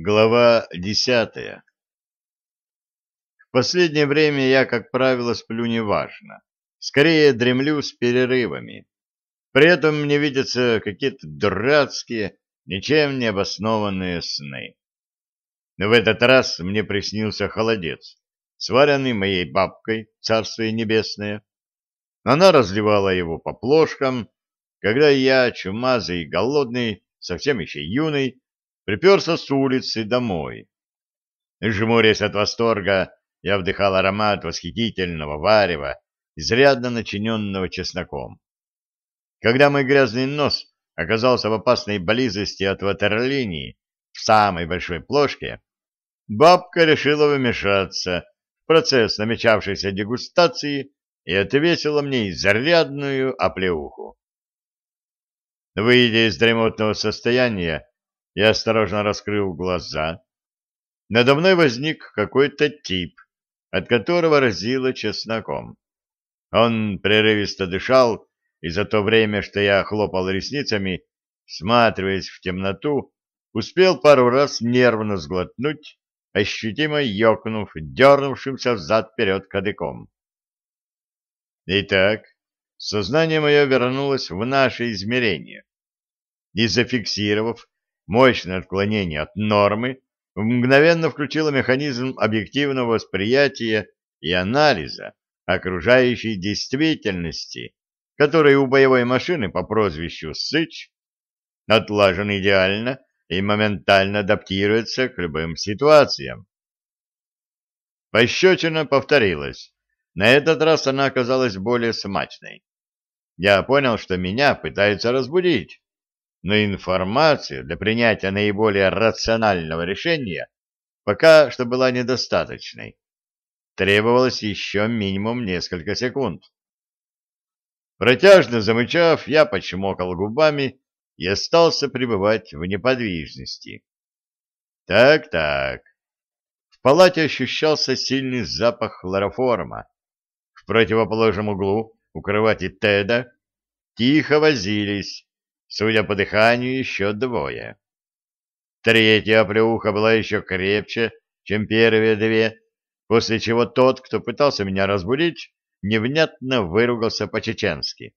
Глава десятая В последнее время я, как правило, сплю неважно. Скорее дремлю с перерывами. При этом мне видятся какие-то дурацкие, ничем не обоснованные сны. Но в этот раз мне приснился холодец, сваренный моей бабкой, царствие небесное. Она разливала его по плошкам, когда я, чумазый и голодный, совсем еще юный, приперся с улицы домой. Жмурясь от восторга, я вдыхал аромат восхитительного варева, изрядно начиненного чесноком. Когда мой грязный нос оказался в опасной близости от ватерлинии в самой большой плошке, бабка решила вмешаться в процесс намечавшейся дегустации и отвесила мне изрядную оплеуху. Выйдя из дремотного состояния, я осторожно раскрыл глаза. Надо мной возник какой-то тип, от которого разило чесноком. Он прерывисто дышал, и за то время, что я хлопал ресницами, всматриваясь в темноту, успел пару раз нервно сглотнуть, ощутимо ёкнув, дернувшимся взад-вперед кадыком. Итак, сознание мое вернулось в наше измерение, и, зафиксировав мощное отклонение от нормы мгновенно включило механизм объективного восприятия и анализа окружающей действительности, который у боевой машины по прозвищу «Сыч» отлажен идеально и моментально адаптируется к любым ситуациям. Пощечина повторилась. На этот раз она оказалась более смачной. Я понял, что меня пытаются разбудить но информация для принятия наиболее рационального решения пока что была недостаточной. Требовалось еще минимум несколько секунд. Протяжно замычав, я почмокал губами и остался пребывать в неподвижности. Так-так. В палате ощущался сильный запах хлороформа. В противоположном углу у кровати Теда тихо возились, Судя по дыханию, еще двое. Третья оплеуха была еще крепче, чем первые две, после чего тот, кто пытался меня разбудить, невнятно выругался по-чеченски.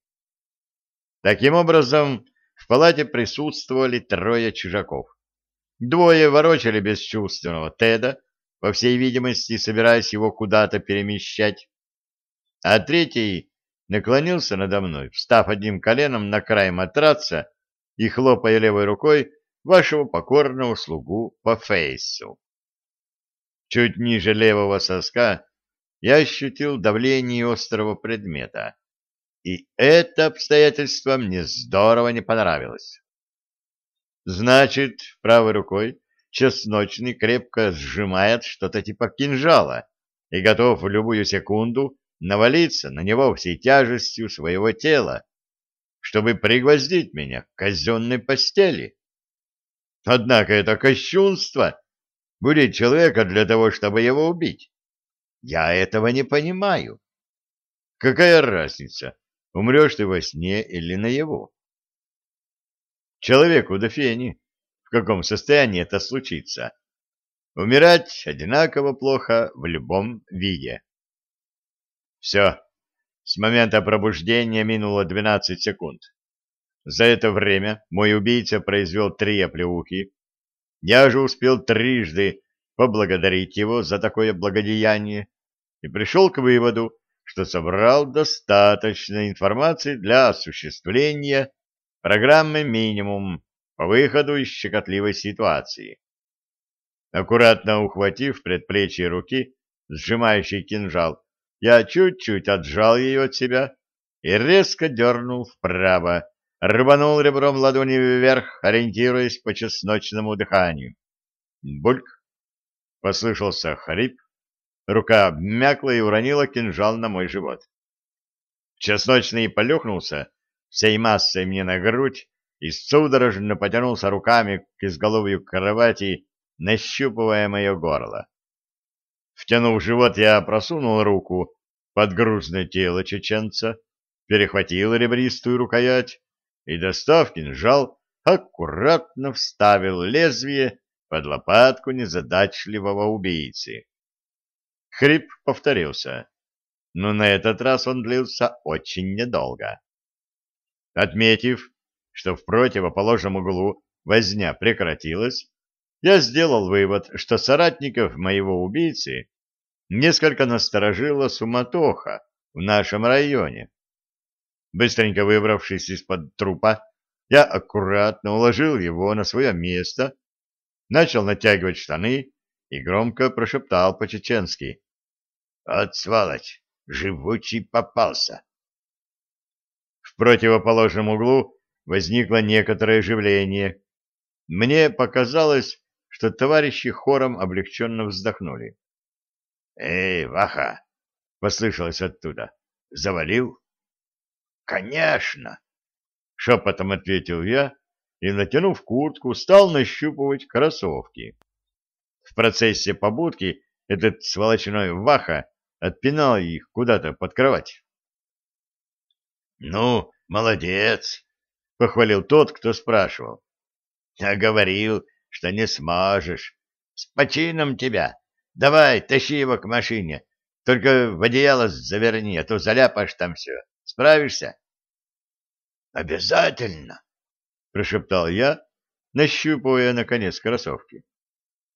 Таким образом, в палате присутствовали трое чужаков. Двое ворочали бесчувственного Теда, по всей видимости, собираясь его куда-то перемещать, а третий наклонился надо мной, встав одним коленом на край матраца и хлопая левой рукой вашего покорного слугу по фейсу. Чуть ниже левого соска я ощутил давление острого предмета, и это обстоятельство мне здорово не понравилось. Значит, правой рукой чесночный крепко сжимает что-то типа кинжала и готов в любую секунду навалиться на него всей тяжестью своего тела, чтобы пригвоздить меня к казенной постели. Однако это кощунство — будить человека для того, чтобы его убить. Я этого не понимаю. Какая разница, умрешь ты во сне или наяву? Человеку до фени, в каком состоянии это случится. Умирать одинаково плохо в любом виде. Все. С момента пробуждения минуло 12 секунд. За это время мой убийца произвел три оплеухи. Я же успел трижды поблагодарить его за такое благодеяние и пришел к выводу, что собрал достаточно информации для осуществления программы «Минимум» по выходу из щекотливой ситуации. Аккуратно ухватив предплечье руки, сжимающий кинжал, я чуть-чуть отжал ее от себя и резко дернул вправо, рванул ребром ладони вверх, ориентируясь по чесночному дыханию. Бульк! Послышался хрип, рука обмякла и уронила кинжал на мой живот. Чесночный полюхнулся всей массой мне на грудь и судорожно потянулся руками к изголовью кровати, нащупывая мое горло. Втянув живот, я просунул руку под грузное тело чеченца, перехватил ребристую рукоять и, достав кинжал, аккуратно вставил лезвие под лопатку незадачливого убийцы. Хрип повторился, но на этот раз он длился очень недолго. Отметив, что в противоположном углу возня прекратилась, я сделал вывод, что соратников моего убийцы несколько насторожила суматоха в нашем районе. Быстренько выбравшись из-под трупа, я аккуратно уложил его на свое место, начал натягивать штаны и громко прошептал по-чеченски. — От сволочь! Живучий попался! В противоположном углу возникло некоторое оживление. Мне показалось, что товарищи хором облегченно вздохнули. — Эй, Ваха! — послышалось оттуда. — Завалил? — Конечно! — шепотом ответил я и, натянув куртку, стал нащупывать кроссовки. В процессе побудки этот сволочной Ваха отпинал их куда-то под кровать. — Ну, молодец! — похвалил тот, кто спрашивал. — Я говорил, что не сможешь. С почином тебя. Давай, тащи его к машине. Только в одеяло заверни, а то заляпаешь там все. Справишься? — Обязательно! — прошептал я, нащупывая, наконец, кроссовки.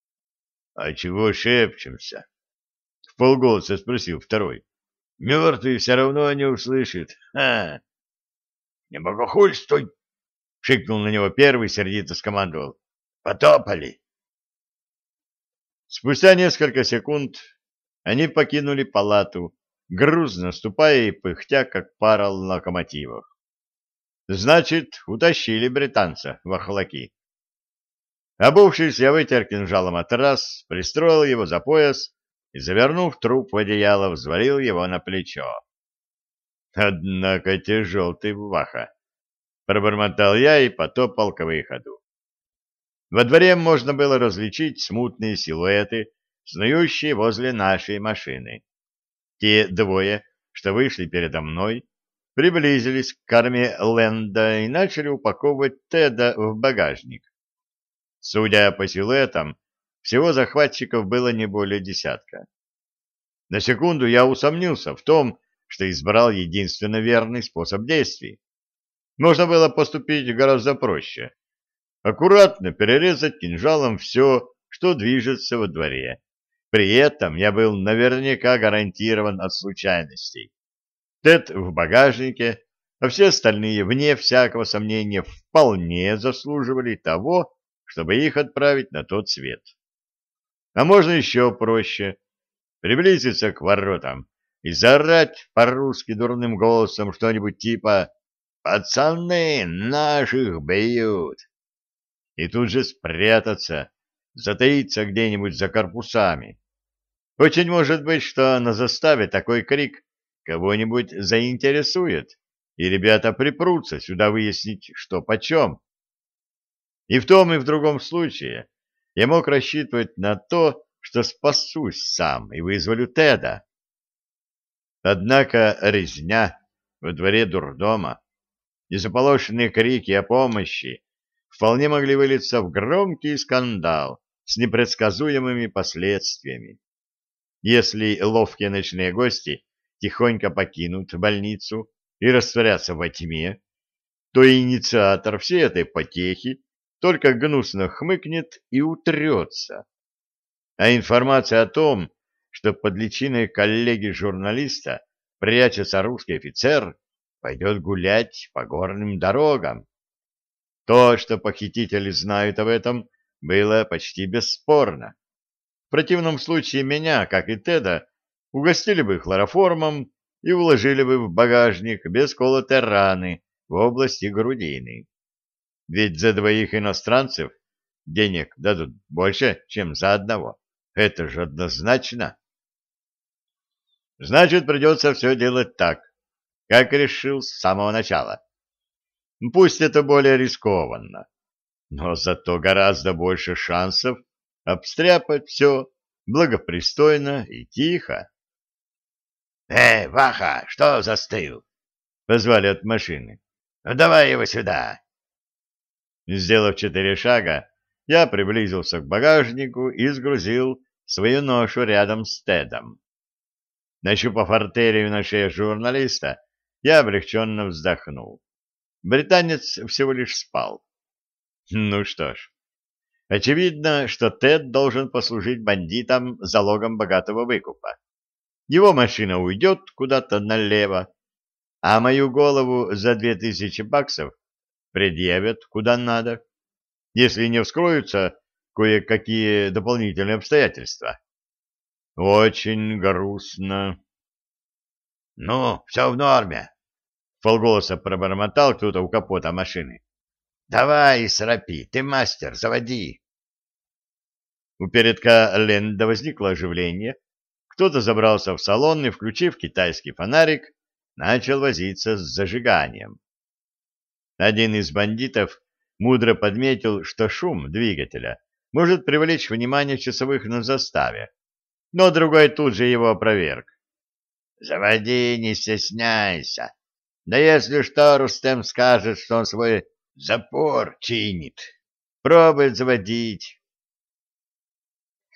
— А чего шепчемся? — в полголоса спросил второй. — Мертвый все равно не услышит. Ха! — Не богохульствуй! — шикнул на него первый, сердито скомандовал. — Потопали! Спустя несколько секунд они покинули палату, грузно ступая и пыхтя, как пара локомотивов. Значит, утащили британца в охлаки. Обувшись, я вытер кинжалом матрас, пристроил его за пояс и, завернув труп в одеяло, взвалил его на плечо. Однако тяжел ты, Ваха! Пробормотал я и потопал к выходу. Во дворе можно было различить смутные силуэты, снующие возле нашей машины. Те двое, что вышли передо мной, приблизились к корме Ленда и начали упаковывать Теда в багажник. Судя по силуэтам, всего захватчиков было не более десятка. На секунду я усомнился в том, что избрал единственно верный способ действий. Можно было поступить гораздо проще. Аккуратно перерезать кинжалом все, что движется во дворе. При этом я был наверняка гарантирован от случайностей. Тед в багажнике, а все остальные, вне всякого сомнения, вполне заслуживали того, чтобы их отправить на тот свет. А можно еще проще — приблизиться к воротам и заорать по-русски дурным голосом что-нибудь типа «Пацаны, наших бьют!» И тут же спрятаться, затаиться где-нибудь за корпусами. Очень может быть, что на заставе такой крик кого-нибудь заинтересует, и ребята припрутся сюда выяснить, что почем. И в том и в другом случае я мог рассчитывать на то, что спасусь сам и вызволю Теда. Однако резня во дворе дурдома и заполошенные крики о помощи вполне могли вылиться в громкий скандал с непредсказуемыми последствиями. Если ловкие ночные гости тихонько покинут больницу и растворятся во тьме, то инициатор всей этой потехи только гнусно хмыкнет и утрется. А информация о том, что под личиной коллеги-журналиста прячется русский офицер, пойдет гулять по горным дорогам. То, что похитители знают об этом, было почти бесспорно. В противном случае меня, как и Теда, угостили бы хлороформом и уложили бы в багажник без колотой раны в области грудины. Ведь за двоих иностранцев денег дадут больше, чем за одного. Это же однозначно. Значит, придется все делать так, как решил с самого начала. Пусть это более рискованно, но зато гораздо больше шансов обстряпать все благопристойно и тихо. «Эй, Ваха, что застыл?» — позвали от машины. «Ну, давай его сюда!» Сделав четыре шага, я приблизился к багажнику и сгрузил свою ношу рядом с Тедом. Нащупав артерию на шее журналиста, я облегченно вздохнул. Британец всего лишь спал. Ну что ж, очевидно, что Тед должен послужить бандитам залогом богатого выкупа. Его машина уйдет куда-то налево, а мою голову за две тысячи баксов предъявят куда надо, если не вскроются кое-какие дополнительные обстоятельства. Очень грустно. — Ну, все в норме, — полголоса пробормотал кто-то у капота машины. — Давай, срапи, ты мастер, заводи. У передка Ленда возникло оживление. Кто-то забрался в салон и, включив китайский фонарик, начал возиться с зажиганием. Один из бандитов мудро подметил, что шум двигателя может привлечь внимание часовых на заставе, но другой тут же его опроверг. «Заводи, не стесняйся. Да если что, Рустем скажет, что он свой запор чинит. Пробует заводить».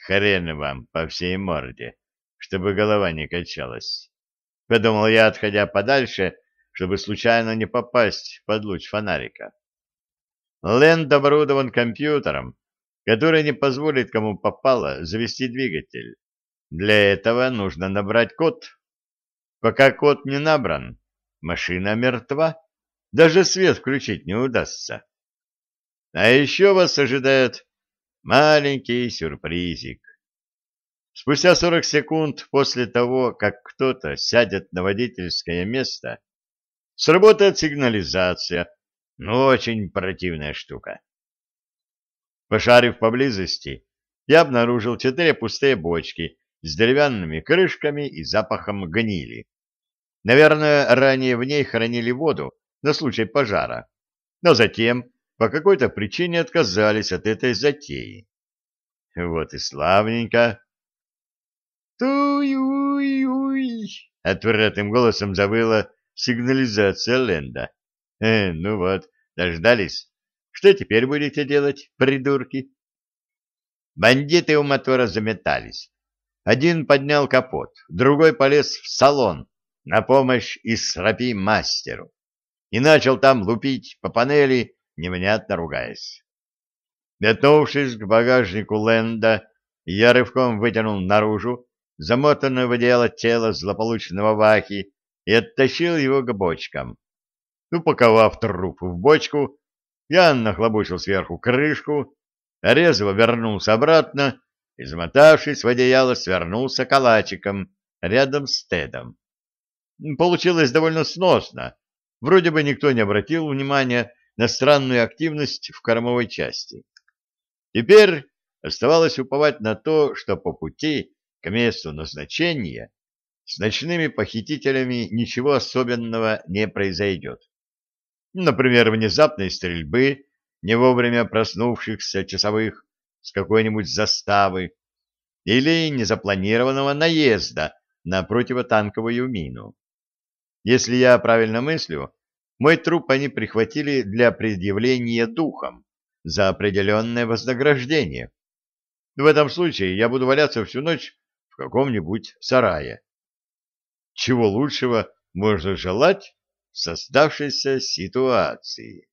«Хрен вам по всей морде, чтобы голова не качалась», — подумал я, отходя подальше, чтобы случайно не попасть под луч фонарика. Ленд оборудован компьютером, который не позволит кому попало завести двигатель. Для этого нужно набрать код. Пока код не набран, машина мертва, даже свет включить не удастся. А еще вас ожидает маленький сюрпризик. Спустя 40 секунд после того, как кто-то сядет на водительское место, сработает сигнализация, ну, очень противная штука. Пошарив поблизости, я обнаружил четыре пустые бочки с деревянными крышками и запахом гнили. Наверное, ранее в ней хранили воду на случай пожара, но затем по какой-то причине отказались от этой затеи. Вот и славненько. «Туй-уй-уй!» — отвратным голосом забыла сигнализация Ленда. Э, ну вот, дождались. Что теперь будете делать, придурки? Бандиты у мотора заметались. Один поднял капот, другой полез в салон на помощь Исрапи мастеру и начал там лупить по панели, невнятно ругаясь. Метнувшись к багажнику Ленда, я рывком вытянул наружу замотанное в одеяло тело злополучного Вахи и оттащил его к бочкам. Упаковав труп в бочку, я нахлобучил сверху крышку, резво вернулся обратно и, замотавшись в одеяло, свернулся калачиком рядом с Тедом. Получилось довольно сносно. Вроде бы никто не обратил внимания на странную активность в кормовой части. Теперь оставалось уповать на то, что по пути к месту назначения с ночными похитителями ничего особенного не произойдет. Например, внезапной стрельбы не вовремя проснувшихся часовых с какой-нибудь заставы или незапланированного наезда на противотанковую мину. Если я правильно мыслю, мой труп они прихватили для предъявления духом за определенное вознаграждение. В этом случае я буду валяться всю ночь в каком-нибудь сарае. Чего лучшего можно желать создавшейся ситуации.